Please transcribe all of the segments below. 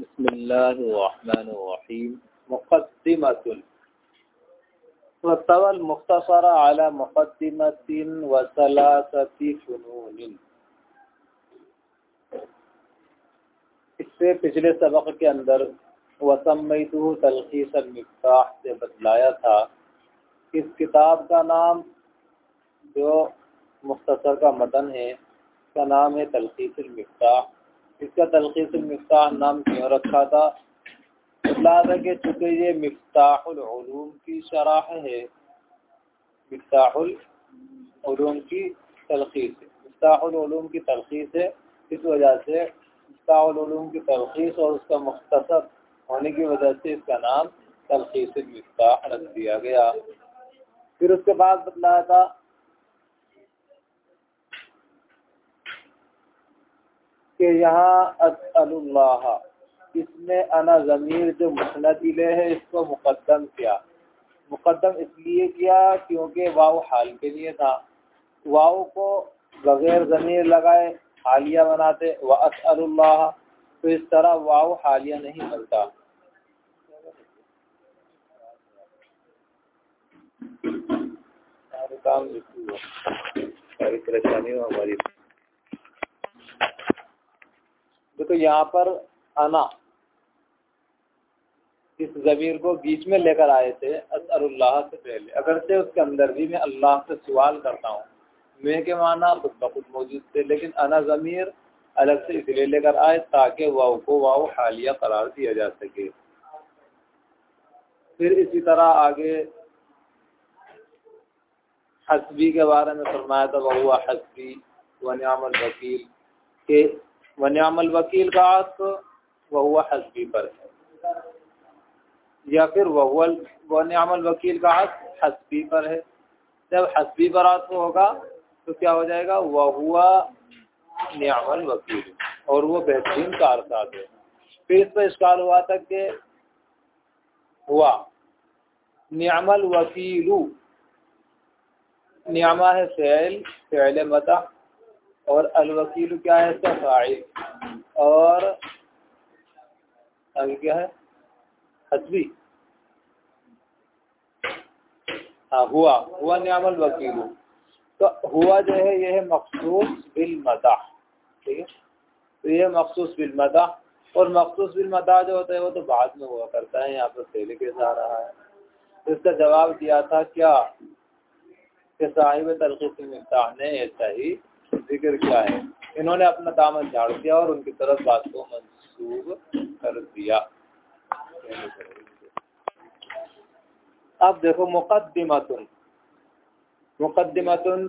बसमीम मुक़दमतुन वतवल मुख्तसर अला मुक़दमतिन व सलासति फ़ुनून इससे पिछले सबक के अंदर वसमैतु तलखीस मफ्ताह से बतलाया था इस किताब का नाम जो मुख्तसर का मतन है, इसका नाम है तलखीस मफ्ताह। इसका तलखीस मफ्ताह नाम क्यों रखा था? था कि चूँकि ये मफ्ताहूम की शराह है मफ्ताहूम की तलखीस मफ्ताहूम की तलखीस है इस वजह से मफ्ताहूम की तलखीस और उसका मुख्तसर होने की वजह से इसका नाम तलखीस मफ्ताह रख दिया गया। फिर उसके बाद बतलाया था कि यहाँ असल्लाह इसमें अना ज़मीर जो मुसनदिले है, इसको मुकदम किया। मुकदम इसलिए किया क्योंकि वाव हाल के लिए था। वाव को बगैर ज़मीर लगाए हालिया बनाते, व असल्लाह तो इस तरह वाव हालिया नहीं बनता। काम परेशानी हो हमारी। देखो तो यहाँ पर आना इस जमीर को बीच में लेकर आए थे असरुल्लाह से पहले। अगर से उसके अंदर भी मैं अल्लाह से सवाल करता हूँ, मैं के माना खुद ब खुद मौजूद थे, लेकिन अना ज़मीर अलग से इसलिए लेकर आए ताकि वाव को वाव हालिया करार दिया जा सके। फिर इसी तरह आगे हसबी के बारे में फरमाया था, वह हसबी वनियामल वकील के वनियामल वकील का अर्थ वहुआ हसबी पर है। या फिर वह वनियामल वकील का अर्थ, हसबी पर है। जब हसबी पर अर्थ होगा तो क्या हो जाएगा? वहुआ हुआ नियामल वकील। और वो बेहतरीन कारसाज है। फिर इस पर इश्काल हुआ था कि हुआ। नियामल वकीलू। नियामा है फ़ैल फ़ैल मता। और अलवकील क्या है इसका? और आगे क्या है? हसबी। हाँ हुआ। हुआ नियामल वकील तो हुआ जो है यह मखसूस बिल मदा। ठीक है? तो यह मखसूस बिल मदा। और मखसूस बिल मदा जो होता है, वो तो बाद में हुआ करता है, यहाँ पर पहले कैसे आ रहा है। तो इसका जवाब दिया था, क्या? कि साहिब तलखीस मफ्ताह ने ऐसा ही ज़िक्र किया है। इन्होंने अपना दामन झाड़ दिया और उनकी तरफ़ बात को मंसूब कर दिया। अब देखो मुकदमतुन मुकदमतुन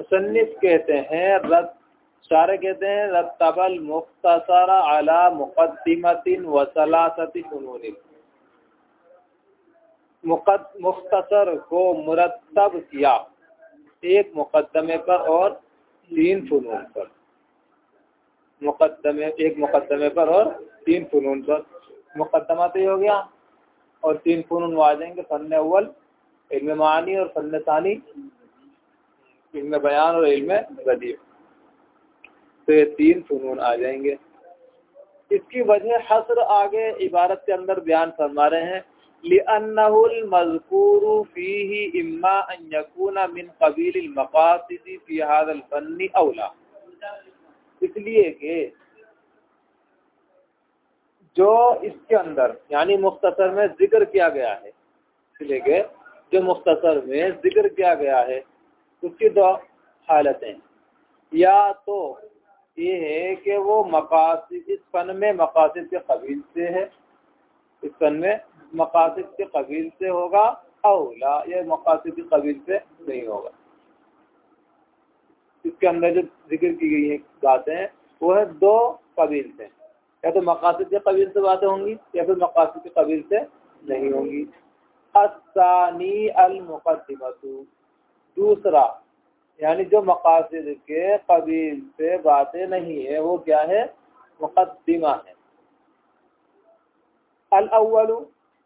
मुसन्निफ कहते हैं रत सारे कहते हैं रतबल मुख्तसर अला मुकदमतिन व सलासति फनून मुख्तसर को मुरतब किया। एक मुकदमे पर और तीन फनून पर। मुकदमे एक मुकदमे पर और तीन फनून पर। मुकदमा तो हो गया, और तीन फनून वो आ जाएँगे फ़न अव्वल, इल्म मानी और फ़न सानी, इल्म बयान और इल्म गदीब। तो ये तीन फनून आ जाएँगे। इसकी वजह हसर आगे इबारत के अंदर बयान फरमा रहे हैं। मजकूर फ़ी इम्मा अन यकून मिन कबील मकासदी फ़ी हादल फ़न्नी अवला इसलिए कि जो इसके अंदर यानी मुख्तसर में ज़िक्र किया गया है इसलिए कि जो मुख्तसर में ज़िक्र किया गया है उसकी दो हालतें या तो ये है कि वो मकासद इस फन में मकासद के कबील से है इस फन में मकासद के कबील से होगा अवला या मकासद के कबील से नहीं होगा। इसके अंदर जो ज़िक्र की गई है बातें, वो है दो कबील से। या तो मकासद के कबील से बातें होंगी, या फिर मकासद के कबील से नहीं होंगी। असानी अलमुकदमतु दूसरा, यानी जो मकासद के कबील से बातें नहीं है, वो क्या है? मुकदमा है। अल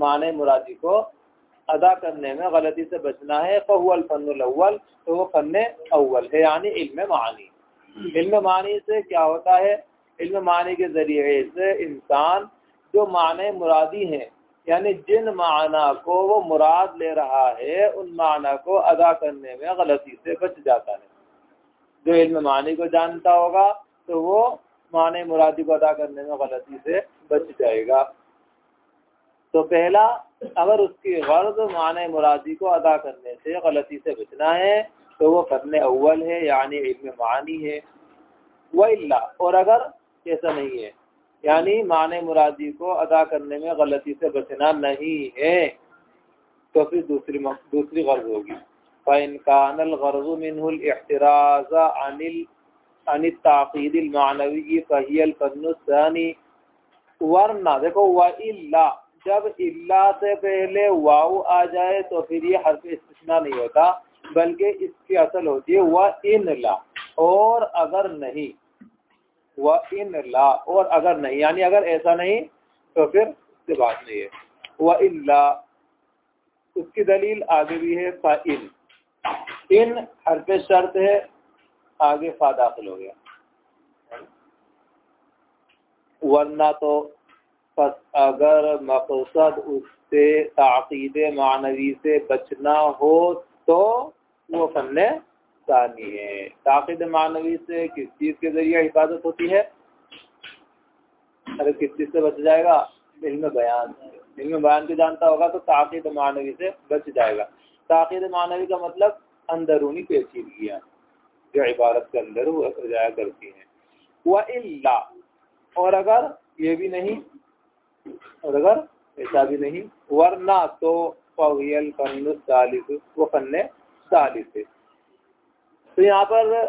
माने मुरादी को अदा करने में गलती से बचना है फहुअल फन अव्वल तो वो फन अव्वल है, यानी इल्म मानी। इल्म मानी से क्या होता है? इल्म मानी के ज़रिए से इंसान जो माने मुरादी हैं, यानी जिन माना को वो मुराद ले रहा है, उन माना को अदा करने में गलती से बच जाता है। जो इल्म मानी को जानता होगा तो वो माने मुरादी को अदा करने में गलती से बच जाएगा। तो पहला, अगर उसकी गर्ज माने मुरादी को अदा करने से, गलती से बचना है तो वो करने अव्वल है, यानी इल्म मानी है। वह और अगर ऐसा नहीं है, यानी माने मुरादी को अदा करने में गलती से बचना नहीं है तो फिर दूसरी दूसरी गर्ज होगी। फ़ैन कानल गर्ज मिनहुल एहतराज़ अनिल अनिल ताक़ीदिल मानवी फ़हियल फन्नुसानी वरना, देखो इल्ला जब इल्ला से पहले वाव आ जाए तो फिर ये हर्फ इस्तना नहीं होता, बल्कि इसकी असल होती है वह इन ला। और अगर नहीं वह इन ला, और अगर नहीं, यानी अगर ऐसा नहीं तो फिर बात नहीं है। वह ला उसकी दलील आगे भी है, फा इन। इन हरफ शर्त है, आगे फा दाखिल हो गया। वरना तो अगर मकसद उससे, ताक़ीद मानवी से बचना हो तो वो फन सानी है। ताक़ीद मानवी से किस चीज़ के ज़रिए हिफाजत होती है? अरे किस चीज़ से बच जाएगा? इल्म बयान इल्म बयान को जानता होगा तो ताक़ीद मानवी से बच जाएगा। ताक़ीद मानवी का मतलब अंदरूनी पेचीदगियाँ जो इबारत के अंदर जाया करती हैं। वह इल्ला, और अगर ये भी नहीं और अगर ऐसा भी नहीं, वरना तो फवियल फन सालिस वो फन सालिस है। तो यहाँ पर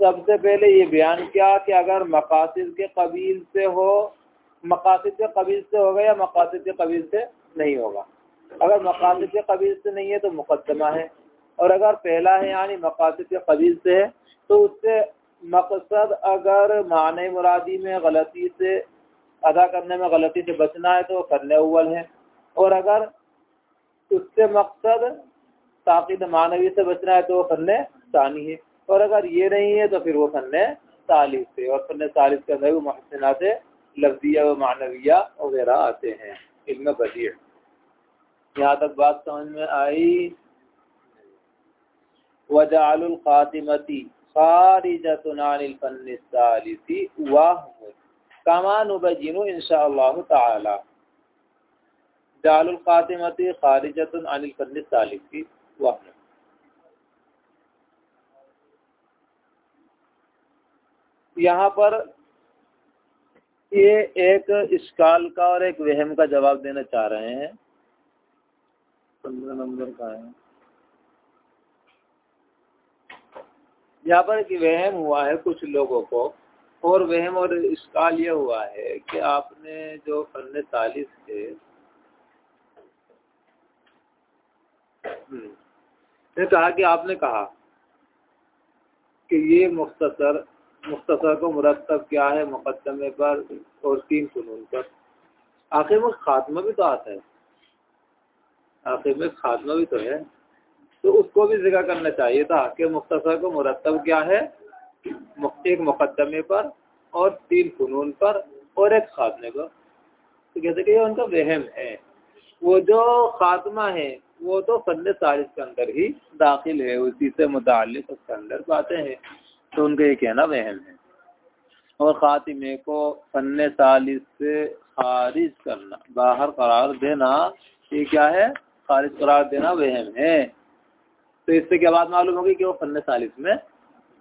सबसे पहले ये बयान किया कि अगर मकासद के कबील से हो, मकासद के कबील से होगा या मकासद के कबील से नहीं होगा? अगर मकासद के कबील से नहीं है तो मुकदमा है। और अगर पहला है, यानी मकासद के कबील से है तो उससे मकसद अगर माने मुरादी में गलती से अदा करने में गलती से बचना है तो करने अव्वल है। और अगर उससे मकसद ताकीद मानवी से बचना है तो वो फन सानी है। और अगर ये नहीं है तो फिर वो फन सालिस है। और फन सालिस के अंदर महसिना से लफ्जिया व मानविया वगैरह आते हैं। इल्म बदी यहाँ तक बात समझ में आई? वजाल खातिमती खारिजतुनानिल फन सालिसी वाह कमान उबजीनु इंशा ताला। जालुल अनिल सालिसी वाह यहाँ पर ये एक इसकाल का और एक वहम का जवाब देना चाह रहे हैं। पंद्रह नंबर का है। यहाँ पर एक वहम हुआ है कुछ लोगों को। और वहम और इसकाल यह हुआ है कि आपने जो फन तालिस थे ने कहा कि आपने कहा कि ये मुख्तसर मुख्तसर को मुरतब क्या है मुकदमे पर और तीन फनून पर। आखिर में खात्मा भी तो आता है। आखिर में खात्मा भी तो है। तो उसको भी ज़िक्र करना चाहिए था कि मुख्तसर को मुरतब क्या है एक मुकदमे पर और तीन फनून पर और एक खात्मे पर। तो कहते कि ये उनका वहम है। वो जो खात्मा है, वो तो फन सारिश के अंदर ही दाखिल है। उसी से मुतल उसके अंदर बातें हैं। तो उनका ये कहना वहम है। और ख़ातिमे को फन सालिस से खारिज करना, बाहर करार देना, ये क्या है? खारिज करार देना वहम है। तो इससे क्या बात मालूम होगी कि वो फन सालिस में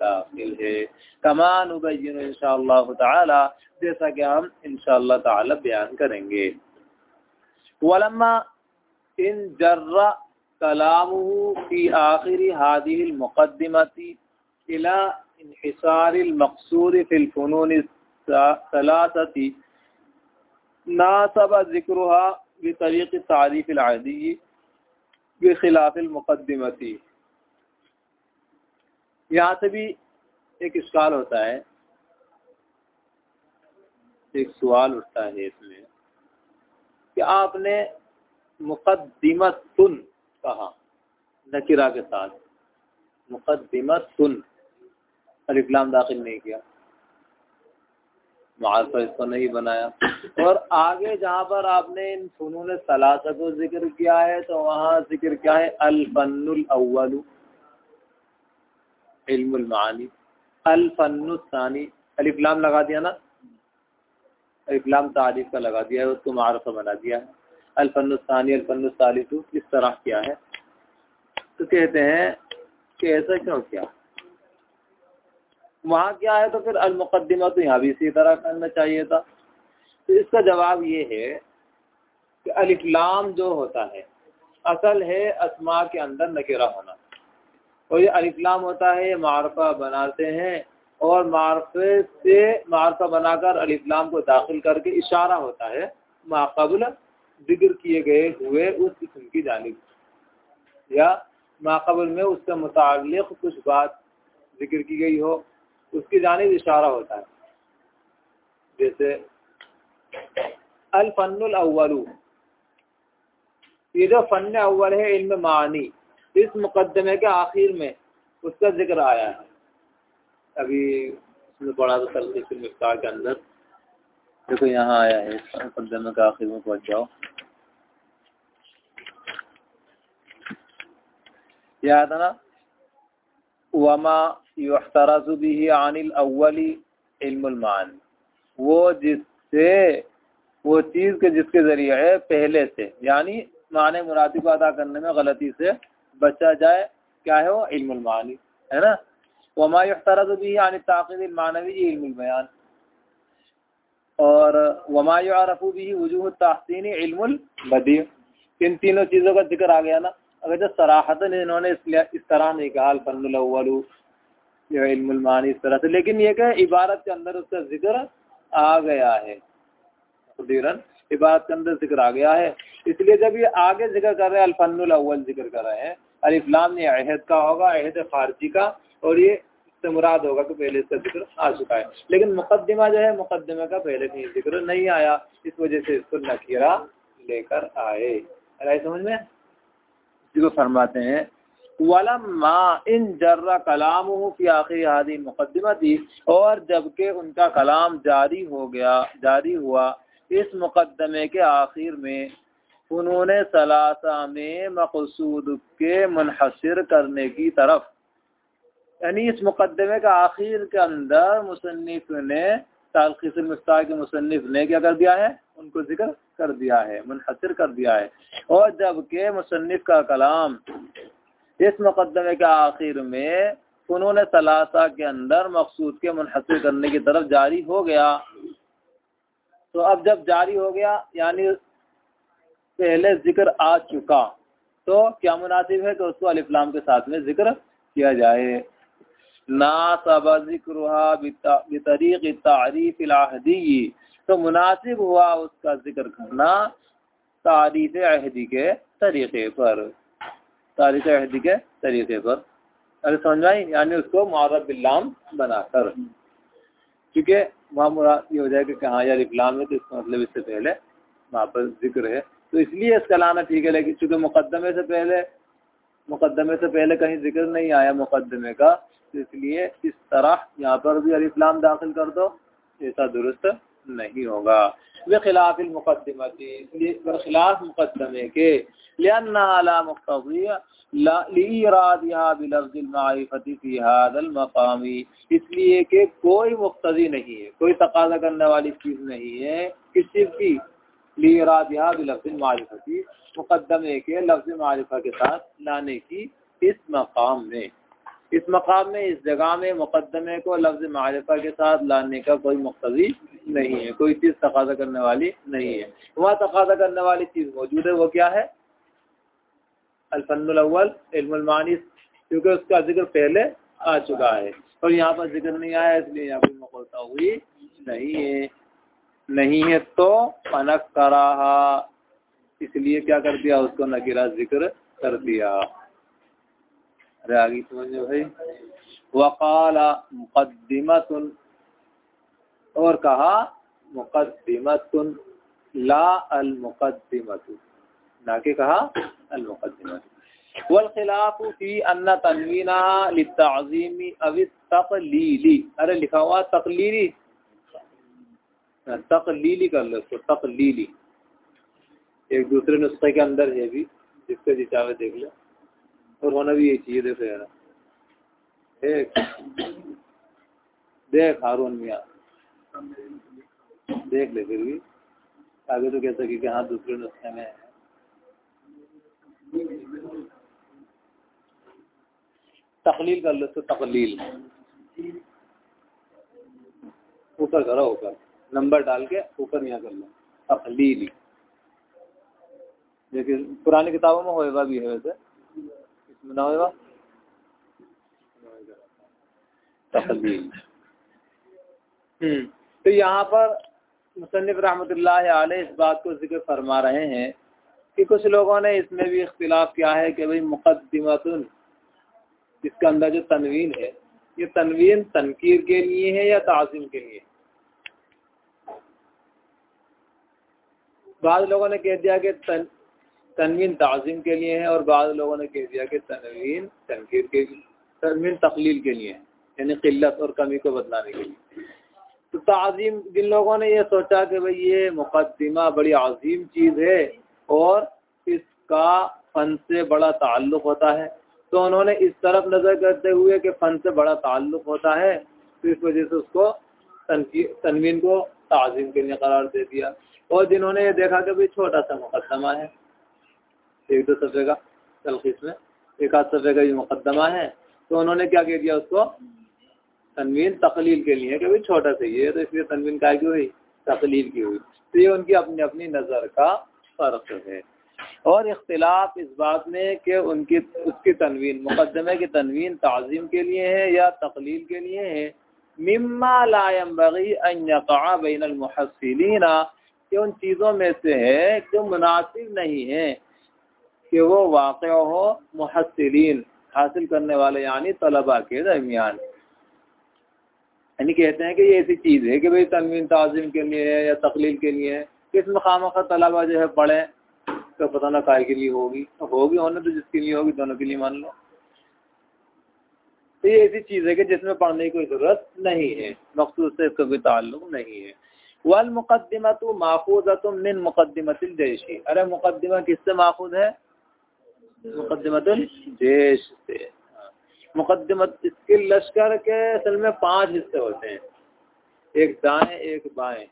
दाखिल है। कमान उबैन इंशा जैसा कि हम इंशा ताला बयान करेंगे। वलम्मा इन जर्रा कलाम की आखिरी हादिल मुकदमती इला इनसार मकसूर फ़िलफ़नून सलासती। नासब ज़िक्र बरीक़ तारीफ़ आदी बखिलाफ़ मुकदमती यहाँ से भी एक इश्काल होता है। एक सवाल उठता है इसमें कि आपने मुकदमत सुन कहा, नकिरा के साथ। मुकदमत सुन अलिफ्लाम दाखिल नहीं किया। मारफा इसको नहीं बनाया। और आगे जहाँ पर आपने इन फनून सलासा को ज़िक्र किया है तो वहाँ ज़िक्र क्या है? अलफनुल अव्वल इल्मुल मानी। अलफनुसानी अलिफ्लाम लगा दिया ना? अलिफ्लाम तारीफ़ का लगा दिया है, उसको मारफा बना दिया है। अल्फनुसानी अल्फनुसालिसु इस तरह किया है। तो कहते हैं कि ऐसा क्यों किया? वहाँ क्या है तो फिर अलमुकदमा तो यहाँ भी इसी तरह करना चाहिए था। तो इसका जवाब ये है कि अलिफ्लाम जो होता है, असल है असमा के अंदर नकेरा होना। और ये अलिफ्लाम होता है, ये मारफा बनाते हैं और मारफे से, मारफा बनाकर अलिफ्लाम को दाखिल करके इशारा होता है माकबल ज़िक्र किए गए हुए उस किस्म की जानब। या माकबल में उससे मुतल कुछ बात ज़िक्र की गई हो, उसकी जानब इशारा होता है। जैसे अलफनुल अव्वलू। ये जो फ़न अव्वल है इल्म मानी। इस मुकदमे के आखिर में उसका ज़िक्र आया है। अभी उसमें पढ़ा तो तलखीस मिफ्ताह के अंदर। देखो यहाँ आया है मुकदमे के आखिर में पहुँच जाओ। याद है ना? वमा युतरजुबिही अनिल अव्वली इल्मान वो जिससे, वो चीज़ के जिसके ज़रिए है, पहले से। यानी माने मुरादी को अदा करने में गलती से बचा जाए, क्या है वो? इल्मान है ना? वमा युतरजुबिही अन ताक़िद मानवी इल्म बयान। और वमा युरफू भी वजूह तहसीन इल्मुल बदी। इन तीनों चीज़ों का ज़िक्र आ गया ना, अगर जो सराहतन इन्होंने इस तरह नहीं कहा फनलवलू इल्मानी इस तरह से। लेकिन ये क्या इबारत के अंदर उसका ज़िक्र आ गया है। इबारत के अंदर ज़िक्र आ गया है। इसलिए जब ये आगे ज़िक्र कर रहे हैं, अल्फनुल अव्वल ज़िक्र कर रहे हैं अलिफ्लाम ने अहद का होगा, अहद खारजी का, और ये मुराद होगा कि पहले इसका ज़िक्र आ चुका है। लेकिन मुकदमा जो है मुकदमे का पहले कहीं ज़िक्र नहीं आया, इस वजह से इसको नकीरा लेकर आए। अरे समझ में? जिसको फरमाते हैं वलम्मा इन जर्रा कलाम की आखिरी हादी मुकदमा थी और जबकि उनका कलाम जारी हो गया, जारी हुआ, इस मुकदमे के आखिर में उन्होंने सलासा में मकसूद के मुनहसर करने की तरफ़, यानी इस मुकदमे का आखिर के अंदर मुसनफ़ ने तालखीसमफ्ता के मुसनफ़ ने क्या कर दिया है? उनको ज़िक्र कर दिया है, मुनहसर कर दिया है। और जबकि मुसनफ़ का कलाम इस मुकदमे के आखिर में उन्होंने सलासा के अंदर मकसूद के मुनहसर करने की तरफ़ जारी हो गया। तो अब जब जारी हो गया, यानी पहले ज़िक्र आ चुका। तो क्या मुनासिब है कि उसको अलिफ्लाम के साथ में ज़िक्र किया जाए? ना सबा ज़िक्र तरीक़ तारीफ़ तो मुनासिब हुआ उसका ज़िक्र करना तारीफ़ अहदी के तरीक़े पर। तारीख अहदी के तरीके पर। अरे समझ आई? यानी उसको मारब बिल्लाम बनाकर। क्योंकि वहाँ मुराद ये हो जाएगा कि हाँ यार इफ्लाम है तो इसका मतलब इससे पहले वहाँ पर ज़िक्र है। तो इसलिए इसका लाना ठीक है, लेकिन चूँकि मुकदमे से पहले मुकदमे से पहले कहीं ज़िक्र नहीं आया मुकदमे का तो इसलिए इस तरह यहाँ पर भी अलिफ्लाम दाखिल कर दो, ऐसा दुरुस्त नहीं होगा। वे खिलाफ मुकदमती खिलाफ मुकदमे के मकामी, इसलिए कि कोई मुख्तजी नहीं है, कोई तकाजा करने वाली चीज़ नहीं है, किस चीज़ की लीरादिया बिलफ्ज मारिफती मुकदमे के लफ्ज मारिफा के साथ लाने की इस मकाम में। इस मकाम में, इस जगह में मुकदमे को लफ्ज मारिफा के साथ लाने का कोई मुख्तजी नहीं है, कोई चीज़ तकाजा करने वाली नहीं है। वहाँ तकाजा करने वाली चीज़ मौजूद है, वो क्या है? अल्फनअल इल्मानी क्योंकि उसका ज़िक्र पहले आ चुका है। और यहाँ पर ज़िक्र नहीं आया, इसलिए यहाँ पर मुकलता हुई नहीं है। नहीं है तो अनक कराहा। इसलिए क्या कर दिया? उसको नकीरा ज़िक्र कर दिया। अरे आगे समझो भाई। वकाला मुकदमतुन और कहा मुकदमतुन ला अल मुकदमतु ना के कहा अल मुकदमत वलखिलाफ अन्ना तनवीना तकलीली। अरे लिखा हुआ तकलीली। तकलीली कर लो उसको, तकलीली। एक दूसरे नुस्खे के अंदर है भी, जिसको जिचावे देख लो। और होना भी यही चाहिए, देखो यार। देख। देख हारून मियाँ। देख ले फिर भी। आगे तो कह सके कि हाँ दूसरे नुस्खे में है। तकलील कर लो तो तकलील। ऊपर करो, ऊपर। नंबर डाल के ऊपर यहाँ कर लो। तकलील लेकिन पुरानी किताबों में होएगा भी है वैसे। इसमें ना होएगा। तकलील हम्म, तो यहाँ पर मुसनफ़ रहमत इस बात को ज़िक्र फरमा रहे हैं कि कुछ लोगों ने इसमें भी इख्तिलाफ किया है कि भाई मुकदमतुन इसके अंदर जो तनवीन है ये तनवीन तनकीर के लिए है या ताज़ीम के लिए? बाद लोगों ने कह दिया कि तन, तनवीन ताज़ीम के लिए है और बाद लोगों ने कह दिया कि तनवीन तनकीर के तनवीन तकलील के लिए है यानी किल्लत और कमी को बदलाने के लिए। तो ताज़ीम जिन लोगों ने यह सोचा कि भाई ये मुकदमा बड़ी अजीम चीज़ है और इसका फन से बड़ा ताल्लुक़ होता है तो उन्होंने इस तरफ़ नज़र करते हुए कि फ़न से बड़ा ताल्लुक़ होता है तो इस वजह से उसको तनवीन को ताज़ीम के लिए करार दे दिया। और जिन्होंने ये देखा कि भाई छोटा सा मुकदमा है, एक दो सफ़े का तलखीस में, एक आध सफ़े का भी मुकदमा है तो उन्होंने क्या कह दिया उसको? तनवीन तकलील के लिए कि भाई छोटा सा है तो इसलिए तनवीन क्या की हुई तकलील की हुई। तो ये उनकी अपनी अपनी नज़र का फ़र्क है। और इख्तलाफ इस बात में कि उनकी, उसकी तनवीन मुकदमे की तनवीन ताज़ीम के लिए है या तकलील के लिए है मम्मा लायम बगी बैन अलमुहसिलीना कि उन चीज़ों में से है जो मुनासिब नहीं है कि वो वाक़ हो मुहसिलीन हासिल करने वाले यानी तलबा के दरमियान यानी कहते हैं कि ये ऐसी चीज़ है कि भाई तनवीन ताज़ीम के लिए है या तकलील के लिए है इसमें खाम तलबा जो है पढ़े तो पता ना काय के लिए होगी होगी होने तो जिसके लिए होगी दोनों के लिए मान लो तो ये ऐसी चीज़ है कि जिसमें पढ़ने की कोई ज़रूरत नहीं है, मखसूस से इसका कोई ताल्लुक नहीं है। वल मुकदमा तो माखूज मिन मुकदमतिल जैशी। अरे मुकदमा किससे माखूज है? मुकदमतुल जैश से। मुकदमत इसके लश्कर के असल में पाँच हिस्से होते हैं। एक दाएँ, एक बाएँ।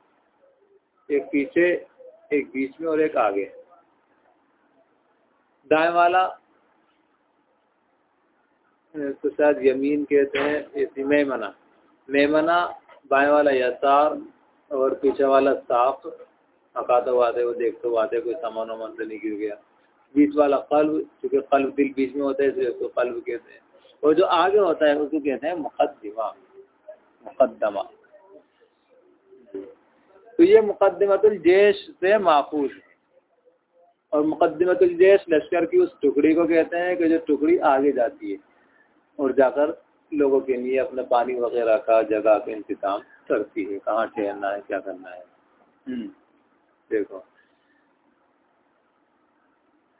एक पीछे, एक बीच में और एक आगे। दाएँ वाला तो शायद यमीन कहते हैं इसी मेमना। मेमना, बाएँ वाला यसार और पीछे वाला साफ़। अकाते वादे, वो देखते वादे कोई सामान वामान से नहीं गिर गया। बीच वाला कल्ब क्योंकि कल्ब दिल बीच में होता है, इसलिए उसको कल्ब कहते हैं। और जो आगे होता है, उसको कहते हैं मुकदमा मुकदमा तो ये मुकदमतुल जैश से माफूज है और मुकदमतुल जैश लश्कर की उस टुकड़ी को कहते हैं कि जो टुकड़ी आगे जाती है। और जाकर लोगों के लिए अपने पानी वगैरह का जगह का इंतज़ाम करती है। कहाँ ठहरना है क्या करना है? हम्म, देखो।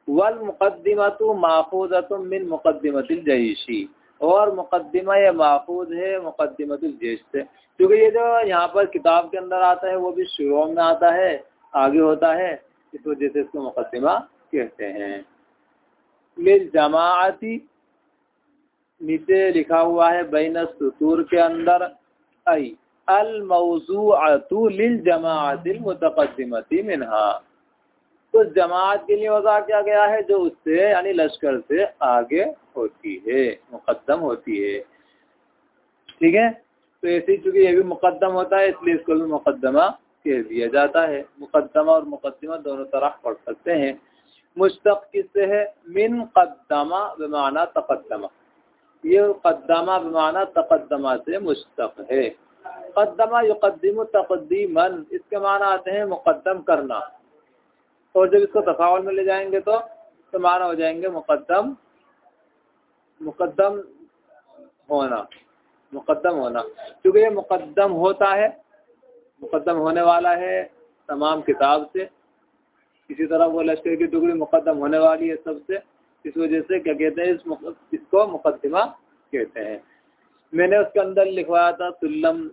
वल मुकदमा तो माखूजत मिन मुकदमतिल जयशी और मुकदमा ये माखूज है मुकदमतुल जैश से। क्योंकि ये जो यहाँ पर किताब के अंदर आता है वो भी शुरू में आता है आगे होता है। इस वजह से इसको मुकदमा कहते हैं। मिल जमाती नीचे लिखा हुआ है बैन सतूर के अंदर आई अल मौजू लिल जमातिल मुतकदमती मिनहा। तो जमात के लिए वजह किया गया है, जो उससे, यानी लश्कर से आगे होती है मुकदम होती है। ठीक है? तो ऐसे चूँकि ये भी मुकदम होता है, इसलिए इसको भी मुकदमा कह दिया जाता है। मुकदमा और मुकदमा दोनों तरह पढ़ सकते हैं। मुश्तक किससे है? मिन कदमा बेमाना तकदमा ये कदमा बेमाना तकदमा से मुश्तक है कदमा युकदम तकदीमन इसके माना आते हैं मुकदम करना। और जब इसको तफावल में ले जाएँगे तो तो माना हो जाएँगे मुकदम मुकदम होना मुकदम होना। क्योंकि ये मुकदम होता है मुकदम होने वाला है तमाम किताब से। इसी तरह वो लश्कर की टुकड़ी मुकदम होने वाली है सबसे। इस वजह से क्या कहते हैं, इस इसको मुकदमा कहते हैं। मैंने उसके अंदर लिखवाया था सुल्लम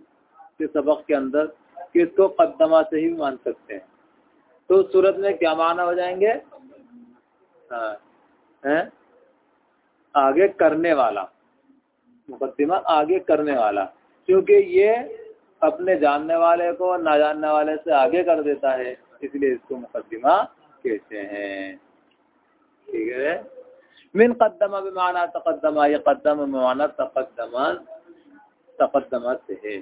के सबक के अंदर कि इसको कदमा से ही मान सकते हैं। तो सूरत में क्या माना हो जाएँगे? हाँ है? आगे करने वाला। मुकदमा आगे करने वाला। क्योंकि ये अपने जानने वाले को ना जानने वाले से आगे कर देता है, इसलिए इसको मुकदमा कहते हैं। ठीक है? मिन कदमा माना तकदमा ये कदम माना तकदमा तकदमा से है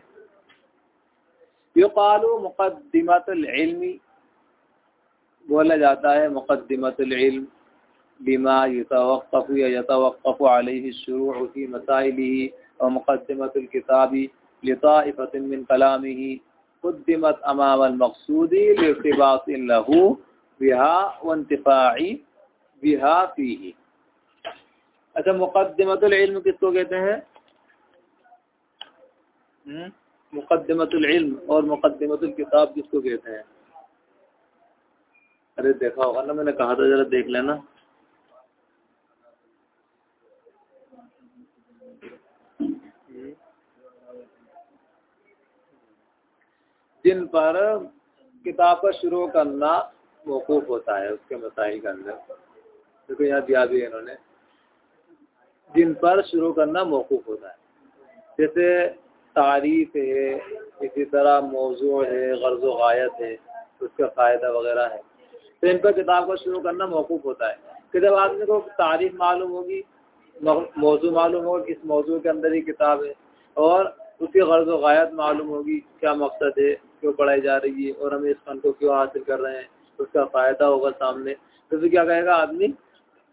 युकालू मुकदमतुल्मी बोला जाता है मुकदमतुल्म बिमा यतवक़ या यतवक़ अलैहि शुरू फ़ी मसाइलिही और मुकदमतुल्किताबी लताइफत मिन कलामिही क़ुद्दिमत अमाम अलमक़सूदी लिर्तिबात लहू बिहा वंतिफ़ाई बिहा फीही अच्छा मुकदमतुल इल्म किसको कहते हैं? हम्म? मुकदमतुल इल्म और मुकदमतुल किताब किसको कहते हैं? अरे देखा होगा ना, मैंने कहा था, जरा देख लेना। जिन पर किताब का शुरू करना मौकूफ होता है, उसके मसाइल के अंदर। देखो, यहाँ दिया भी इन्होंने। जिन पर शुरू करना मौकूफ होता है। जैसे तारीफ़ है, इसी तरह मौजू है, गर्ज गायत है, उसका फ़ायदा वगैरह है। तो इन पर किताब का शुरू करना मौकूफ होता है। कि जब आदमी को तारीफ़ मालूम होगी मौजू मालूम होगा किस मौजू के अंदर ही किताब है, और उसकी गर्ज गायत मालूम होगी क्या मकसद है, क्यों पढ़ाई जा रही है, और हम इस फन को क्यों हासिल कर रहे हैं, उसका फ़ायदा होगा सामने। तो फिर क्या कहेगा आदमी?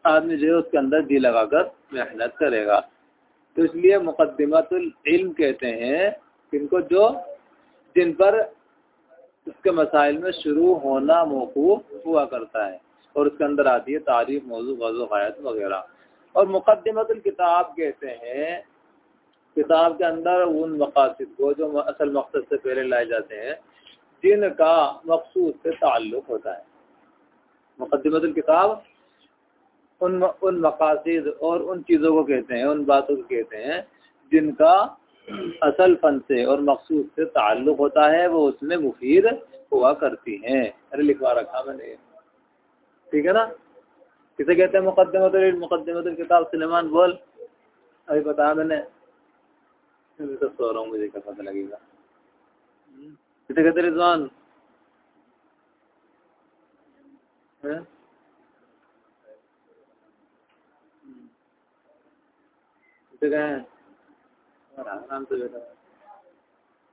आदमी जो है उसके अंदर जी लगाकर मेहनत करेगा। तो इसलिए मुकदमतुल कहते हैं जिनको जो जिन पर उसके मसाइल में शुरू होना मौकूफ हुआ करता है और उसके अंदर आती है तारीफ़, मौजू वजो वगैरह। और मुकदमतुल किताब कहते हैं, किताब के अंदर उन मकासद को जो असल मकसद से पहले लाए जाते हैं, जिनका मकसूद से ताल्लुक होता है। मुकदमतुल किताब उन उन मकासद और उन चीज़ों को कहते हैं, उन बातों को कहते हैं, जिनका असल फन से और मखसूस से ताल्लुक होता है, वो उसमें मुफीद हुआ करती हैं। अरे लिखवा रखा मैंने। ठीक है ना? किसे कहते हैं मुकदमत मुकदमत किताब, सलेमान बोल। अभी बताया मैंने। तो सो रहा हूँ, मुझे क्या पता लगेगा। किसे कहते रिजवान? किसे गए आराम से बैठा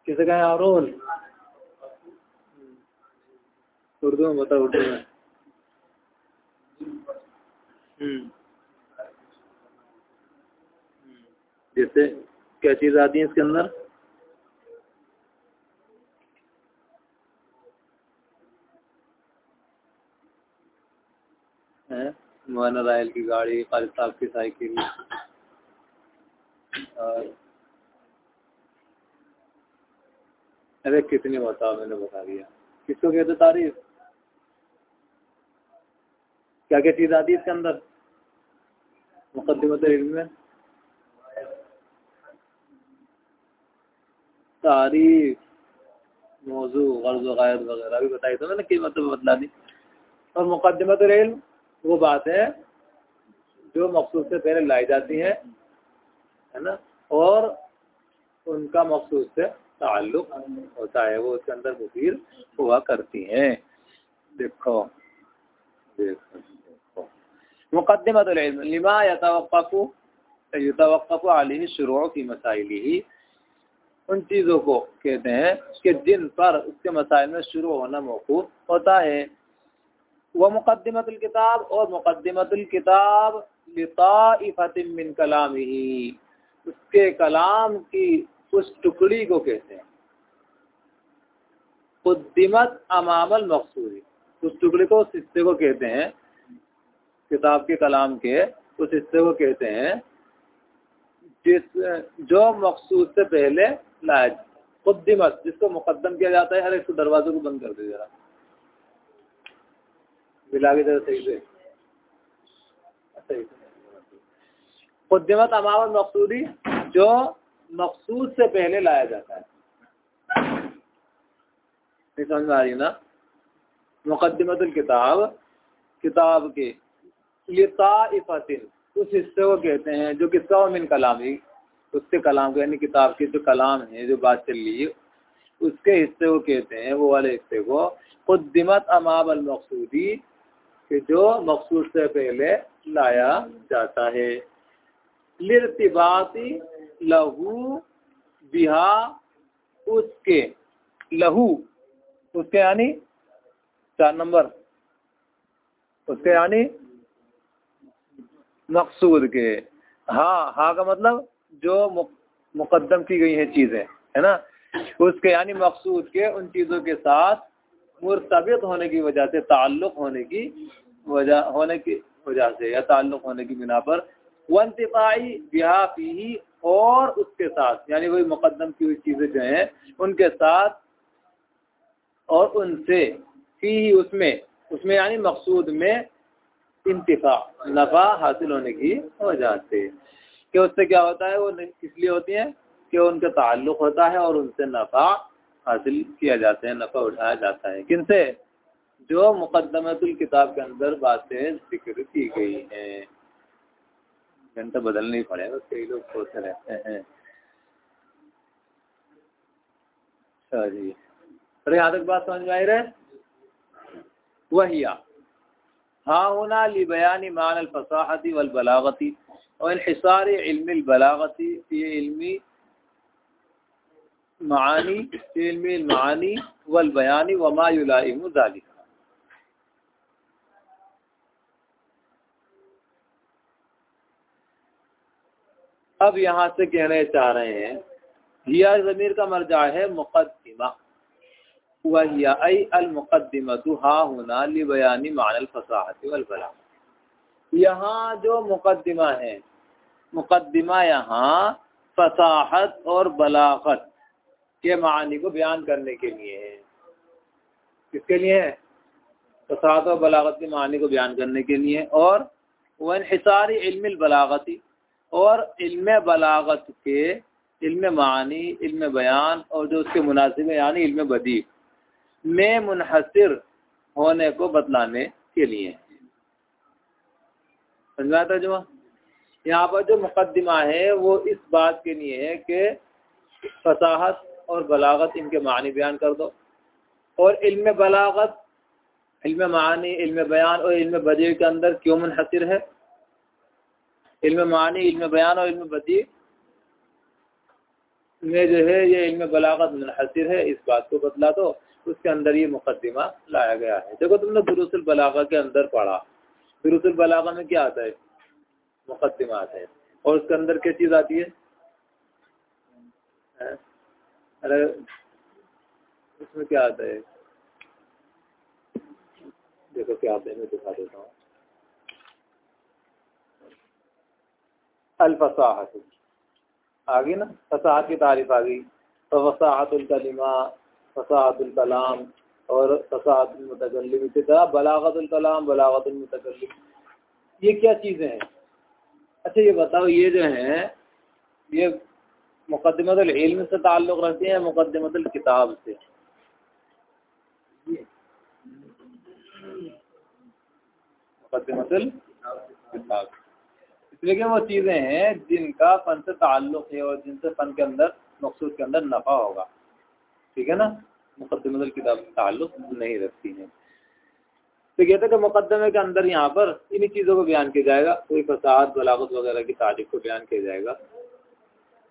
किसे गए आरोल उर्दू में बता उर्दू में। हम्म। जैसे, क्या चीज़ आती है इसके अंदर? मोहन रायल की गाड़ी, खालिद साहब की साइकिल। अरे कितनी बताओ मैंने बता दिया। किसको कहते तारीफ़? क्या क्या चीज़ आती है इसके अंदर? मुकदमत में। तारीफ़, मौजू, गर्ज गायद वगैरह भी बताई तो मैंने कई मतलब बतला दी। और मुकदमत वो बात है, जो मखसूस से पहले लाई जाती है है ना? और उनका मकसूद से ताल्लुक होता है, वो उसके अंदर मुफीर हुआ करती हैं। देखो देखो देखो। मुकदमत लिमा यतवक़फ़ु यतवक़फ़ु शुरू की मसाइली ही। उन चीज़ों को कहते हैं कि जिन पर उसके मसाइल में शुरू होना मौकूफ होता है। वह मुकदमतुल किताब और मुकदमतुल किताब मिन कलाम ही उसके कलाम की उस टुकड़ी को कहते हैं। कुद्दिमत अमामल मकसूदी। उस टुकड़े को उस हिस्से को कहते हैं, किताब के कलाम के उस हिस्से को कहते हैं, जिस, जो मकसूद से पहले लाया खुदिमत जिसको मुकदम किया जाता है, हर एक दरवाजे को बंद कर दे जरा। मिला के जरा सही से। सही कुद्दिमत अमामल मकसूदी, जो मकसूद से पहले लाया जाता है। समझ में आ रही ना? मुकदमत किताब किताब के लिताफतिन उस हिस्से को कहते हैं जो किसका मिन कलामी उसके कलाम को, यानी किताब के जो कलाम है, जो बात चल रही है, उसके हिस्से को कहते हैं, वो वाले हिस्से को खुदिमत अमाब मकसूदी, कि जो मकसूद से पहले लाया जाता है। लिरतिबाती लहू बिहा उसके, लहू, उसके यानी चार नंबर, उसके यानी मकसूद के। हाँ हाँ का मतलब जो मुकदम की गई है चीज़ें, है ना? उसके यानी मकसूद के, उन चीज़ों के साथ मुरतबित होने की वजह से, ताल्लुक होने की वजह, होने की वजह से या ताल्लुक होने की बिना पर वंतिकाई बिहा पी और उसके साथ, यानी वही मुकदम की हुई चीज़ें जो हैं, उनके साथ और उनसे, फ़ी ही उसमें उसमें यानी मकसूद में इंतफा, नफ़ा हासिल होने की वजह से। कि उससे क्या होता है, वो इसलिए होती है कि उनका ताल्लुक होता है और उनसे नफ़ा हासिल किया जाता है, नफ़ा उठाया जाता है। किनसे? जो मुकदमतुल किताब के अंदर बातें ज़िक्र की गई हैं। घंटा बदलना ही पड़ेगा कई लोग सोचते रहते हैं। अच्छा अरे यहाँ तक बात समझ में आई रहे वहिया हाँ होना लिबयानी मान अलफसाहती वलबलागती और हिसार इल्म ये इल्मी मानी इल्मी मानी वलबयानी वमा जालिका। अब यहाँ से कहने चाह रहे हैं, हिया ज़मीर का मरजा है मुकदमा वहिया अलमुकदमत हा होना लिबयानी मानल फसाहत यहाँ जो मुकदमा है मुकदमा यहाँ फसाहत और बलागत के मानी को बयान करने के लिए है। किसके लिए है? फसाहत और बलागत के मानी को बयान करने के लिए और वन हिसारी इल्म बलागती और इल्म बलागत के इल्म मानी इल्म बयान और जो उसके मुनासिब यानी इल्म बदी, में मुनहसर होने को बतलाने के लिए। समझा तर्जुमा यहाँ पर जो मुकदमा है, वो इस बात के लिए है कि फसाहत और बलागत इनके मानी बयान कर दो। और इल्म बलागत इल्म मानी इल्म बयान और इल्म बदी के अंदर क्यों मुनहसर है? इल्म मानी, इल्म बयान और इल्म बदी में जो है, ये इल्म बलागत मुनहसर है, इस बात को बतला दो। उसके अंदर ये मुकदमा लाया गया है। देखो, तुमने दुरुसल बलागा के अंदर पढ़ा। दुरुसल बलागा में क्या आता है? मुकदमा आता है। और उसके अंदर क्या चीज़ आती है? अरे, उसमें क्या आता है? देखो, क्या आता है, मैं दिखा देता हूँ। अलफसाहत आ गई ना? फसाहत की तारीफ़ आ गई। तो वसाहतुल कलिमा फसातुलकलाम और फसातुलमतकलम इसी तरह बलागतुलकलाम बलागतुलमतकलम ये क्या चीज़ें हैं? अच्छा ये बताओ, ये जो हैं, ये मुकदमतुल इल्म से ताल्लुक़ रखते हैं मुकदमतुल किताब से? मुकदमतल किताब कि वो चीज़ें हैं जिनका फ़न से ताल्लुक़ है और जिनसे फ़न के अंदर, मकसूद के अंदर नफ़ा होगा। ठीक है ना? मुकदमत किताब ताल्लुक नहीं रखती है। तो कहते हैं कि मुकदमे के अंदर यहाँ पर इन्हीं चीज़ों को बयान किया जाएगा। कोई फसाद, बलागत वगैरह की तारीख को बयान किया जाएगा।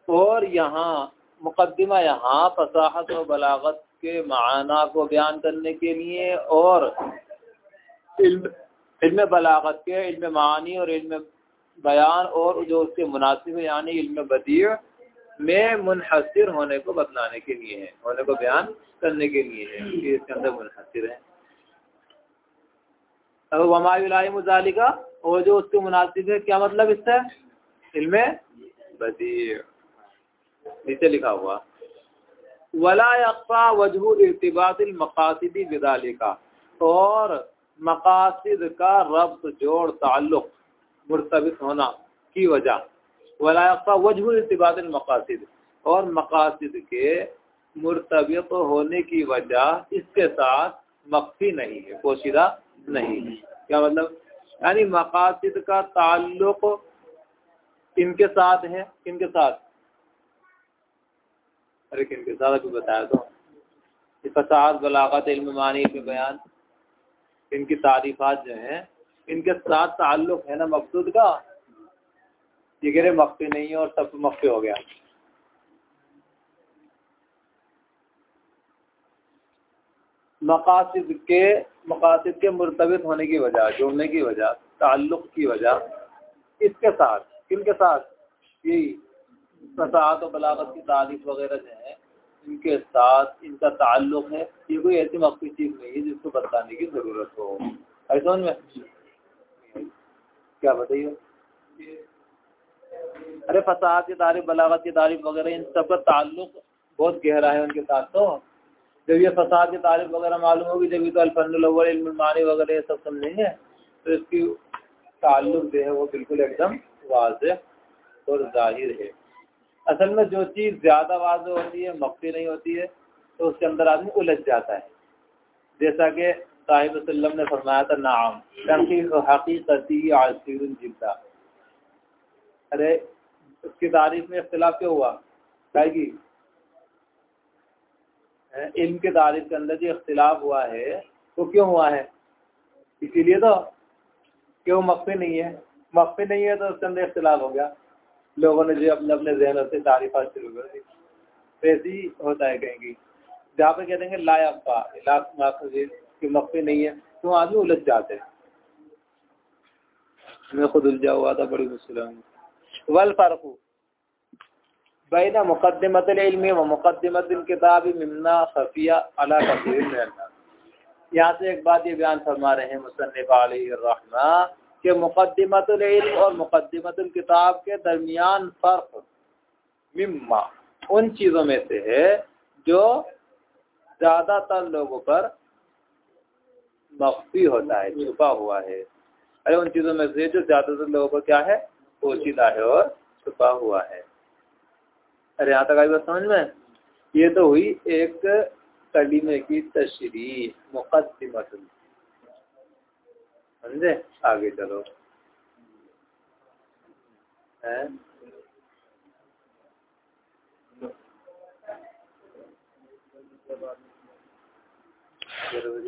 और यहाँ मुकदमा यहाँ फसाहत और बलागत के माना को बयान करने के लिए और इल्म इल्म बलागत के, इल्म मानी और इल्म बयान और जो उसके मुनासिब यानी इल्म बदी में मुनहसर होने को बतलाने के लिए है, होने को बयान करने के लिए है, कि इसके अंदर मुनहसर है। अब वमायुलाई मुजाली का और जो उसके मुनासिब है, क्या मतलब इससे इल्म बदी नीचे लिखा हुआ, वला वजह इर्तबात मकासदी और मकासद का रब्त जोड़ ताल्लुक। मुर्तबित होना की वजह। वलायका वजह इतबाद मकासद। और मकासद के मुर्तबित होने की वजह इसके साथ मख्फी नहीं है, पोशीदा नहीं है। क्या मतलब? यानी मकासद का ताल्लुक इनके साथ है? किनके साथ? अरे किनके साथ? अभी बताया तो। फसाद, बलागत इल्म मानी के बयान। इनकी तारीफात जो हैं इनके साथ ताल्लुक है ना मकसूद का? ये कह रहे मख्फी नहीं है और सब मख्फी हो गया। मकासद के मकासद के मुर्तबित होने की वजह जुड़ने की वजह, ताल्लुक की वजह, इसके साथ किन के साथ? यही फसाद और बलागत की तारीफ़ वगैरह जो है, इनके साथ इनका ताल्लुक है। ये कोई ऐसी मख्फी चीज़ नहीं है जिसको बताने की ज़रूरत हो। ऐसा में? क्या बताइए? अरे फसाद की तारीफ़, बलागत की तारीफ़ वगैरह, इन सब का ताल्लुक बहुत गहरा है उनके साथ तो। जब ये फसाद की तारीफ़ वगैरह मालूम होगी, जब ये तो अल्फानी वगैरह ये सब समझेंगे तो इसकी ताल्लुक जो है वो बिल्कुल एकदम वाज और ज़ाहिर है। असल में जो चीज़ ज़्यादा वाज होती है, मख्फी नहीं होती है तो उसके अंदर आदमी उलझ जाता है। जैसा कि साहिब ने फरमाया था, नाम। हकीकती आसिर जिद्दा। अरे, उसकी तारीफ़ में इख्तलाफ क्यों हुआ? की इल्म के तारीफ़ के अंदर जो इख्तलाफ हुआ है, वो तो क्यों हुआ है? इसीलिए तो क्यों मख्फी नहीं है। मख्फी नहीं है तो उसके अंदर इख्तलाफ हो गया। लोगों ने जो अपने अपने जहनों से तारीफा शुरू कर दी। तो ऐसे ही होता है कहेंगी। जहाँ पे कह देंगे लायाफा कि मख्फी नहीं है तो आदमी उलझ जाते हैं। मैं खुद उलझा हुआ था, बड़ी मुश्किल वल फ़र्क बैन मुकदमतलमी व मुकदमत किताब ममना खफिया अला कसीर यहाँ से एक बात ये बयान फरमा रहे हैं मुसनफ़ कि मुकदमतलम और मुकदमत किताब के दरमियान फ़र्क मम्मा उन चीज़ों में से है जो ज़्यादातर लोगों पर मख्फी होता है, छुपा हुआ है। अरे, उन चीज़ों में से जो ज़्यादातर लोगों को क्या है? पोशीदा है और छुपा हुआ है। अरे, यहाँ तक आई बात समझ में? ये तो हुई एक कलीमे की तशरी मुकदमत समझे? आगे चलो। है? चलो